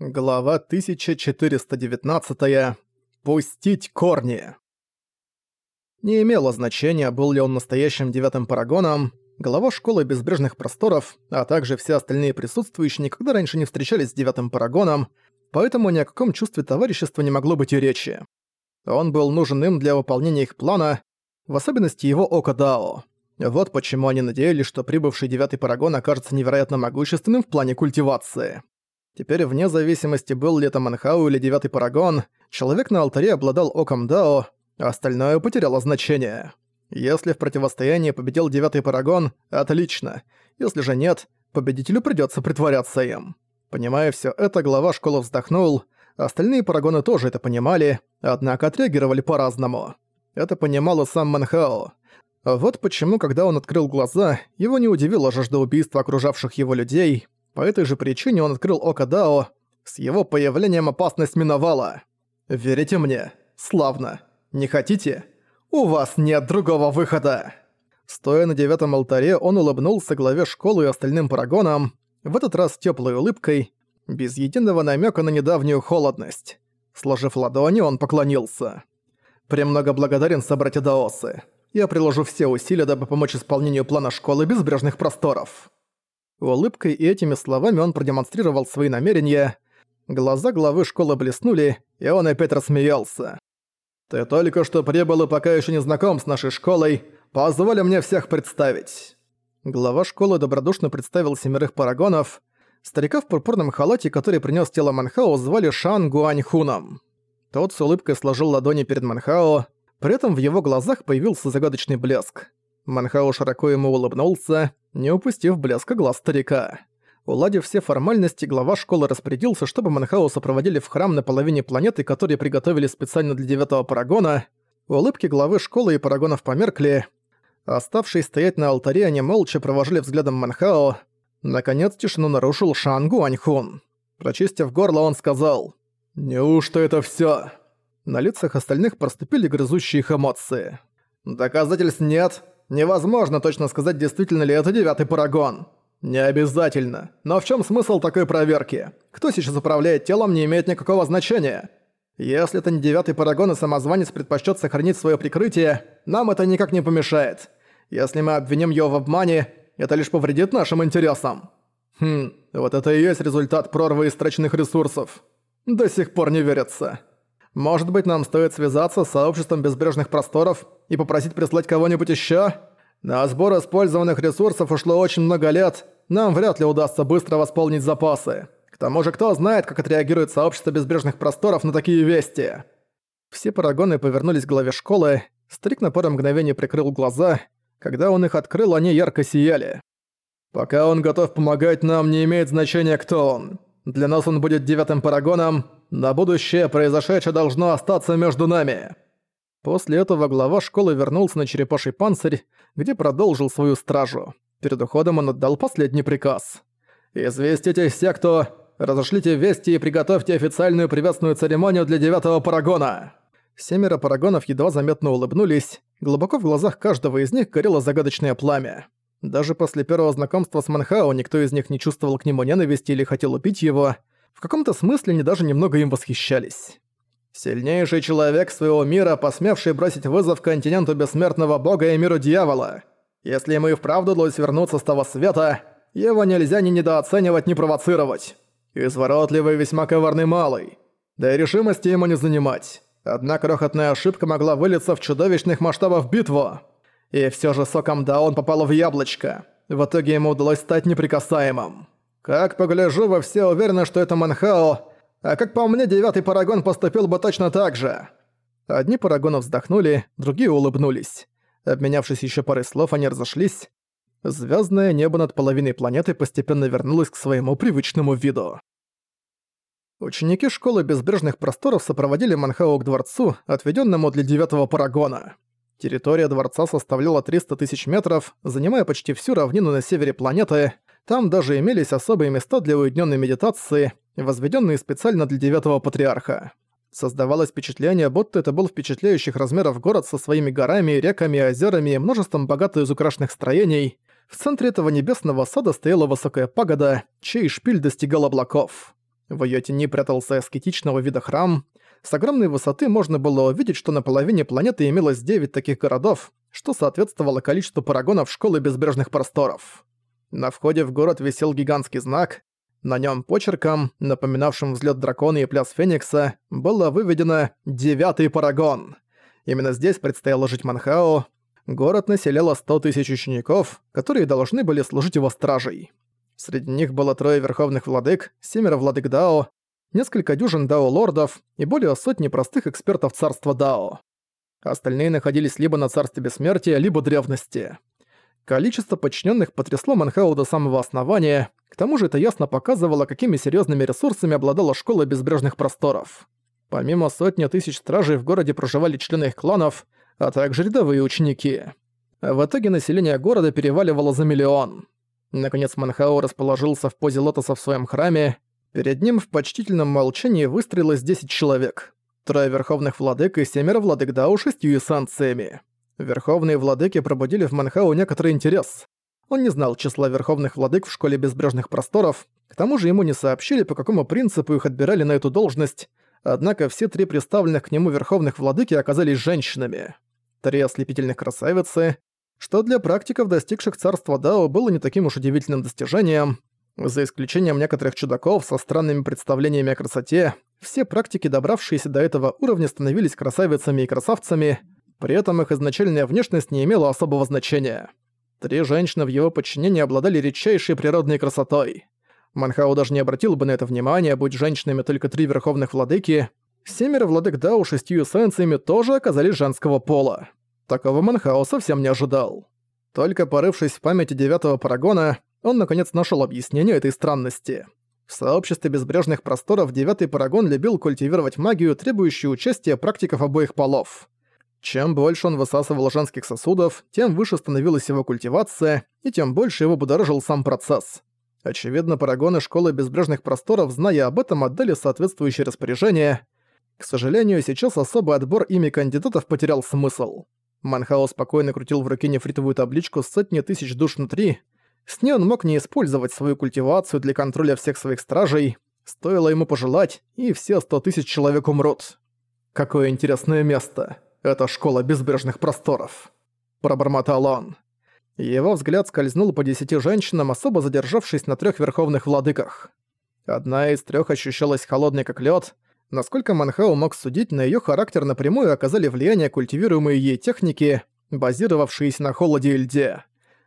Глава 1419. Пустить корни. Не имело значения, был ли он настоящим девятым парагоном, глава школы безбрежных просторов, а также все остальные присутствующие никогда раньше не встречались с девятым парагоном, поэтому ни о каком чувстве товарищества не могло быть и речи. Он был нужен им для выполнения их плана, в особенности его Ока Дао. Вот почему они надеялись, что прибывший девятый парагон окажется невероятно могущественным в плане культивации. Теперь вне зависимости, был ли это Манхау или Девятый Парагон, человек на алтаре обладал Оком Дао, а остальное потеряло значение. Если в противостоянии победил Девятый Парагон, отлично. Если же нет, победителю придётся притворяться им. Понимая всё это, глава школы вздохнул, остальные Парагоны тоже это понимали, однако отреагировали по-разному. Это понимал и сам Манхао. Вот почему, когда он открыл глаза, его не удивила жажда убийства окружавших его людей, по этой же причине он открыл Око Дао. С его появлением опасность миновала. Верите мне? Славно. Не хотите? У вас нет другого выхода. Стоя на девятом алтаре, он улыбнулся главе школы и остальным парагонам, в этот раз теплой улыбкой, без единого намека на недавнюю холодность. Сложив ладони, он поклонился. «Премного благодарен, собратья Даосы. Я приложу все усилия, дабы помочь исполнению плана школы безбрежных просторов». Улыбкой и этими словами он продемонстрировал свои намерения. Глаза главы школы блеснули, и он опять рассмеялся. «Ты только что прибыл и пока еще не знаком с нашей школой. Позволь мне всех представить». Глава школы добродушно представил семерых парагонов. Старика в пурпурном халате, который принес тело Манхао, звали Шан Гуаньхуном. Тот с улыбкой сложил ладони перед Манхао, при этом в его глазах появился загадочный блеск. Манхао широко ему улыбнулся, не упустив блеска глаз старика. Уладив все формальности, глава школы распорядился, чтобы Манхао сопроводили в храм на половине планеты, который приготовили специально для девятого парагона. Улыбки главы школы и парагонов померкли. Оставшись стоять на алтаре, они молча провожали взглядом Манхао. Наконец тишину нарушил Шан Гуаньхун. Прочистив горло, он сказал «Неужто это всё?» На лицах остальных проступили грызущие их эмоции. «Доказательств нет, Невозможно точно сказать, действительно ли это девятый парагон. Не обязательно. Но в чем смысл такой проверки? Кто сейчас управляет телом, не имеет никакого значения. Если это не девятый парагон и самозванец предпочтет сохранить свое прикрытие, нам это никак не помешает. Если мы обвиним его в обмане, это лишь повредит нашим интересам. Хм, вот это и есть результат прорвы истраченных ресурсов. До сих пор не верится. Может быть, нам стоит связаться с сообществом безбрежных просторов и попросить прислать кого-нибудь ещё? На сбор использованных ресурсов ушло очень много лет, нам вряд ли удастся быстро восполнить запасы. К тому же, кто знает, как отреагирует сообщество безбрежных просторов на такие вести?» Все парагоны повернулись к главе школы, Стрик на пару мгновений прикрыл глаза. Когда он их открыл, они ярко сияли. «Пока он готов помогать нам, не имеет значения, кто он. Для нас он будет девятым парагоном, на будущее произошедшее должно остаться между нами». После этого глава школы вернулся на черепаший панцирь, где продолжил свою стражу. Перед уходом он отдал последний приказ. «Известите все, кто... Разошлите вести и приготовьте официальную приветственную церемонию для девятого парагона!» Семеро парагонов едва заметно улыбнулись, глубоко в глазах каждого из них горело загадочное пламя. Даже после первого знакомства с Манхао никто из них не чувствовал к нему ненависти или хотел убить его, в каком-то смысле они даже немного им восхищались. Сильнейший человек своего мира, посмевший бросить вызов континенту бессмертного бога и миру дьявола. Если ему и вправду удалось вернуться с того света, его нельзя ни недооценивать, ни провоцировать. Изворотливый весьма коварный малый. Да и решимости ему не занимать. Одна крохотная ошибка могла вылиться в чудовищных масштабах битву. И все же соком да он попал в яблочко. В итоге ему удалось стать неприкасаемым. Как погляжу, вы все уверены, что это Манхао, а как по мне, девятый парагон поступил бы точно так же. Одни парагоны вздохнули, другие улыбнулись. Обменявшись еще парой слов, они разошлись. Звездное небо над половиной планеты постепенно вернулось к своему привычному виду. Ученики школы безбрежных просторов сопроводили Манхао к дворцу, отведенному для девятого парагона. Территория дворца составляла 300 тысяч метров, занимая почти всю равнину на севере планеты, там даже имелись особые места для уединенной медитации, возведенные специально для девятого патриарха. Создавалось впечатление, будто это был впечатляющих размеров город со своими горами, реками, озерами и множеством богато изукрашенных строений. В центре этого небесного сада стояла высокая пагода, чей шпиль достигал облаков. В её тени прятался аскетичного вида храм. С огромной высоты можно было увидеть, что на половине планеты имелось 9 таких городов, что соответствовало количеству парагонов школы безбрежных просторов. На входе в город висел гигантский знак. На нём почерком, напоминавшим взлёт дракона и пляс Феникса, было выведено «Девятый парагон». Именно здесь предстояло жить Манхао. Город населяло 100 тысяч учеников, которые должны были служить его стражей. Среди них было трое верховных владык, семеро владык Дао, несколько дюжин Дао-лордов и более сотни простых экспертов царства Дао. Остальные находились либо на царстве бессмертия, либо древности. Количество подчиненных потрясло Манхау до самого основания, к тому же это ясно показывало, какими серьезными ресурсами обладала школа безбрежных просторов. Помимо сотни тысяч стражей в городе проживали члены их кланов, а также рядовые ученики. В итоге население города переваливало за миллион. Наконец Манхао расположился в позе лотоса в своем храме. Перед ним в почтительном молчании выстроилось 10 человек. Трое верховных владык и семеро владык Дау шестью эссанциями. Верховные владыки пробудили в Манхау некоторый интерес. Он не знал числа верховных владык в Школе Безбрежных Просторов, к тому же ему не сообщили, по какому принципу их отбирали на эту должность, однако все три представленных к нему верховных владыки оказались женщинами. Три ослепительных красавицы, что для практиков, достигших царства Дао, было не таким уж удивительным достижением. За исключением некоторых чудаков со странными представлениями о красоте, все практики, добравшиеся до этого уровня, становились красавицами и красавцами, при этом их изначальная внешность не имела особого значения. Три женщины в его подчинении обладали редчайшей природной красотой. Манхау даже не обратил бы на это внимания, будь женщинами только три верховных владыки. Семеро владык Дау шестью эссенциями тоже оказались женского пола. Такого Манхао совсем не ожидал. Только порывшись в памяти девятого парагона, он наконец нашел объяснение этой странности. В сообществе безбрежных просторов девятый парагон любил культивировать магию, требующую участия практиков обоих полов. Чем больше он высасывал женских сосудов, тем выше становилась его культивация, и тем больше его будоражил сам процесс. Очевидно, парагоны Школы Безбрежных Просторов, зная об этом, отдали соответствующее распоряжение. К сожалению, сейчас особый отбор ими кандидатов потерял смысл. Манхао спокойно крутил в руке нефритовую табличку с сотни тысяч душ внутри. С ней он мог не использовать свою культивацию для контроля всех своих стражей. Стоило ему пожелать, и все сто тысяч человек умрут. Какое интересное место. Это школа безбрежных просторов. Пробормотал он. Его взгляд скользнул по десяти женщинам, особо задержавшись на трех верховных владыках. Одна из трех ощущалась холодной как лед, Насколько Манхау мог судить, на ее характер напрямую оказали влияние культивируемые ей техники, базировавшиеся на холоде и льде.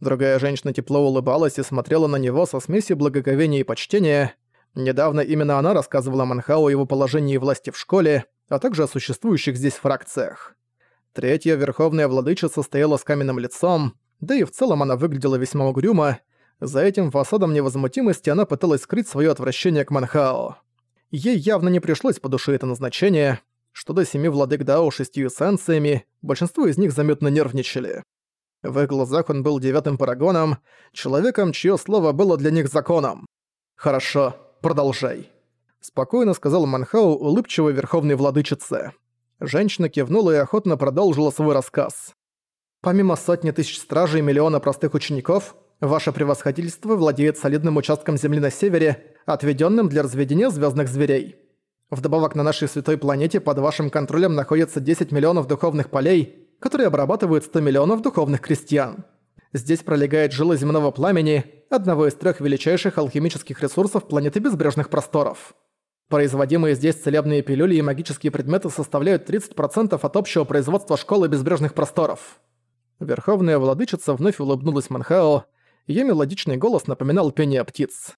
Другая женщина тепло улыбалась и смотрела на него со смесью благоговения и почтения. Недавно именно она рассказывала Манхау о его положении и власти в школе, а также о существующих здесь фракциях. Третья верховная владычица стояла с каменным лицом, да и в целом она выглядела весьма угрюмо. За этим фасадом невозмутимости она пыталась скрыть свое отвращение к Манхао. Ей явно не пришлось по душе это назначение. Что до семи владык Дао шестью эссенциями, большинство из них заметно нервничали. В их глазах он был девятым парагоном, человеком, чье слово было для них законом. «Хорошо, продолжай», — спокойно сказал Манхау улыбчивой верховной владычице. Женщина кивнула и охотно продолжила свой рассказ. «Помимо сотни тысяч стражей и миллиона простых учеников, ваше превосходительство владеет солидным участком земли на севере, отведенным для разведения звездных зверей. Вдобавок на нашей святой планете под вашим контролем находится 10 миллионов духовных полей, которые обрабатывают 100 миллионов духовных крестьян. Здесь пролегает жила земного пламени, одного из трех величайших алхимических ресурсов планеты безбрежных просторов. Производимые здесь целебные пилюли и магические предметы составляют 30% от общего производства школы безбрежных просторов. Верховная владычица вновь улыбнулась Манхао, её мелодичный голос напоминал пение птиц.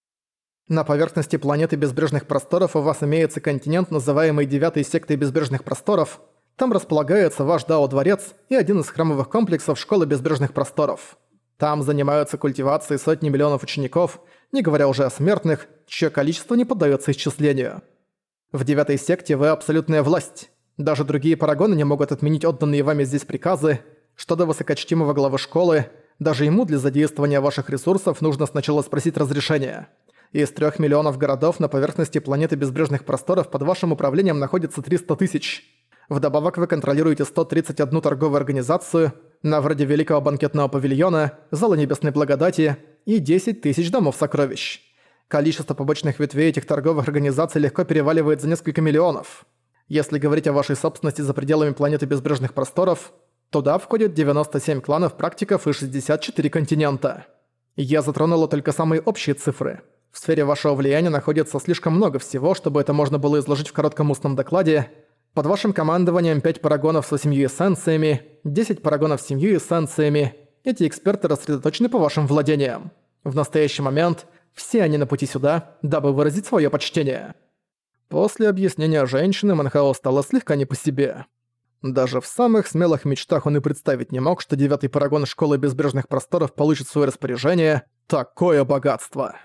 На поверхности планеты Безбрежных Просторов у вас имеется континент, называемый Девятой Сектой Безбрежных Просторов. Там располагается ваш Дао-дворец и один из храмовых комплексов Школы Безбрежных Просторов. Там занимаются культивацией сотни миллионов учеников, не говоря уже о смертных, чье количество не поддается исчислению. В Девятой Секте вы абсолютная власть. Даже другие парагоны не могут отменить отданные вами здесь приказы. Что до высокочтимого главы школы, даже ему для задействования ваших ресурсов нужно сначала спросить разрешения. Из трех миллионов городов на поверхности планеты безбрежных просторов под вашим управлением находится 300 тысяч. Вдобавок вы контролируете 131 торговую организацию, на вроде Великого банкетного павильона, Зала Небесной Благодати и 10 тысяч домов сокровищ. Количество побочных ветвей этих торговых организаций легко переваливает за несколько миллионов. Если говорить о вашей собственности за пределами планеты Безбрежных Просторов, туда входят 97 кланов практиков и 64 континента. Я затронула только самые общие цифры. В сфере вашего влияния находится слишком много всего, чтобы это можно было изложить в коротком устном докладе. Под вашим командованием 5 парагонов с 8 эссенциями, 10 парагонов с 7 эссенциями. Эти эксперты рассредоточены по вашим владениям. В настоящий момент все они на пути сюда, дабы выразить свое почтение. После объяснения женщины Манхао стало слегка не по себе. Даже в самых смелых мечтах он и представить не мог, что девятый парагон Школы Безбрежных Просторов получит в свое распоряжение такое богатство.